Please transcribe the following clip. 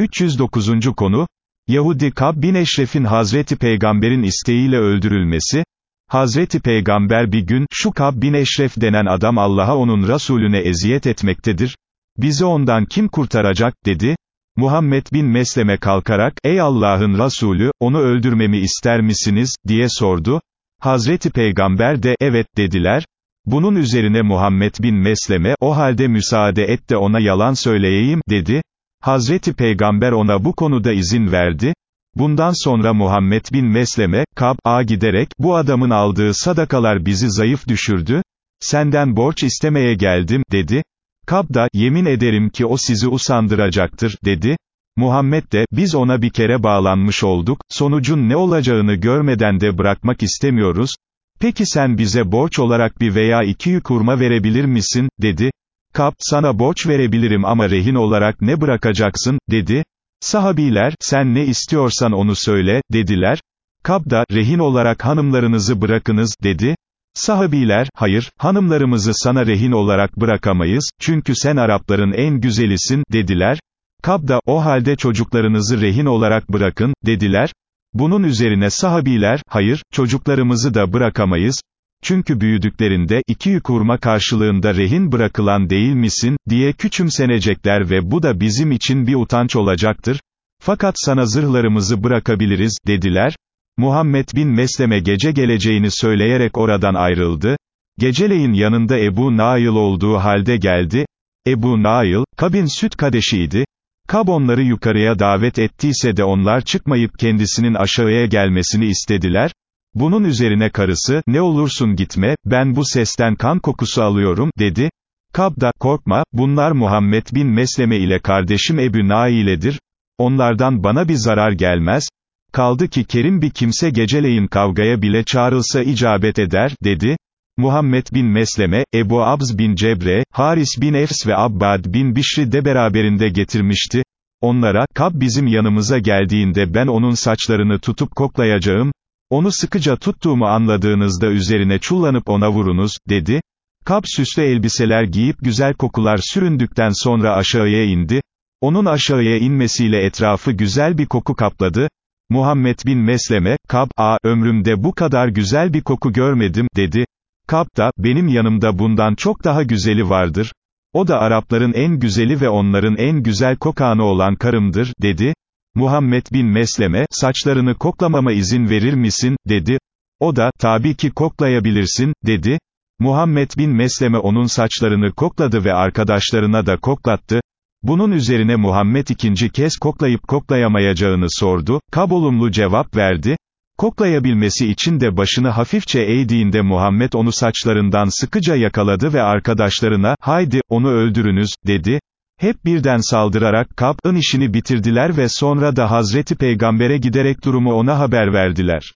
309. konu, Yahudi Kab bin Eşref'in Hazreti Peygamber'in isteğiyle öldürülmesi, Hazreti Peygamber bir gün, şu Kab bin Eşref denen adam Allah'a onun Resulüne eziyet etmektedir, bizi ondan kim kurtaracak, dedi, Muhammed bin Mesleme kalkarak, ey Allah'ın Resulü, onu öldürmemi ister misiniz, diye sordu, Hazreti Peygamber de, evet, dediler, bunun üzerine Muhammed bin Mesleme, o halde müsaade et de ona yalan söyleyeyim, dedi, Hazreti Peygamber ona bu konuda izin verdi, bundan sonra Muhammed bin Mesleme, Kab'a giderek, bu adamın aldığı sadakalar bizi zayıf düşürdü, senden borç istemeye geldim, dedi, Kab da, yemin ederim ki o sizi usandıracaktır, dedi, Muhammed de, biz ona bir kere bağlanmış olduk, sonucun ne olacağını görmeden de bırakmak istemiyoruz, peki sen bize borç olarak bir veya iki yük hurma verebilir misin, dedi, Kap, sana borç verebilirim ama rehin olarak ne bırakacaksın, dedi. Sahabiler, sen ne istiyorsan onu söyle, dediler. Kap da, rehin olarak hanımlarınızı bırakınız, dedi. Sahabiler, hayır, hanımlarımızı sana rehin olarak bırakamayız, çünkü sen Arapların en güzelisin, dediler. Kab da, o halde çocuklarınızı rehin olarak bırakın, dediler. Bunun üzerine sahabiler, hayır, çocuklarımızı da bırakamayız, çünkü büyüdüklerinde, iki yük hurma karşılığında rehin bırakılan değil misin, diye küçümsenecekler ve bu da bizim için bir utanç olacaktır. Fakat sana zırhlarımızı bırakabiliriz, dediler. Muhammed bin Mesleme gece geleceğini söyleyerek oradan ayrıldı. Geceleyin yanında Ebu Nail olduğu halde geldi. Ebu Nail, Kab'in süt kadeşiydi. Kab onları yukarıya davet ettiyse de onlar çıkmayıp kendisinin aşağıya gelmesini istediler. Bunun üzerine karısı, ne olursun gitme, ben bu sesten kan kokusu alıyorum, dedi. Kab da, korkma, bunlar Muhammed bin Mesleme ile kardeşim Ebu Naile'dir, onlardan bana bir zarar gelmez, kaldı ki kerim bir kimse geceleyin kavgaya bile çağrılsa icabet eder, dedi. Muhammed bin Mesleme, Ebu Abz bin Cebre, Haris bin Efs ve Abbad bin Bişri de beraberinde getirmişti. Onlara, Kab bizim yanımıza geldiğinde ben onun saçlarını tutup koklayacağım, onu sıkıca tuttuğumu anladığınızda üzerine çullanıp ona vurunuz, dedi. Kap süslü elbiseler giyip güzel kokular süründükten sonra aşağıya indi. Onun aşağıya inmesiyle etrafı güzel bir koku kapladı. Muhammed bin Mesleme, Kab, a, ömrümde bu kadar güzel bir koku görmedim, dedi. Kab da, benim yanımda bundan çok daha güzeli vardır. O da Arapların en güzeli ve onların en güzel kokanı olan karımdır, dedi. Muhammed bin Mesleme, saçlarını koklamama izin verir misin, dedi. O da, tabii ki koklayabilirsin, dedi. Muhammed bin Mesleme onun saçlarını kokladı ve arkadaşlarına da koklattı. Bunun üzerine Muhammed ikinci kez koklayıp koklayamayacağını sordu, Kab olumlu cevap verdi. Koklayabilmesi için de başını hafifçe eğdiğinde Muhammed onu saçlarından sıkıca yakaladı ve arkadaşlarına, haydi, onu öldürünüz, dedi. Hep birden saldırarak Kab'ın işini bitirdiler ve sonra da Hazreti Peygamber'e giderek durumu ona haber verdiler.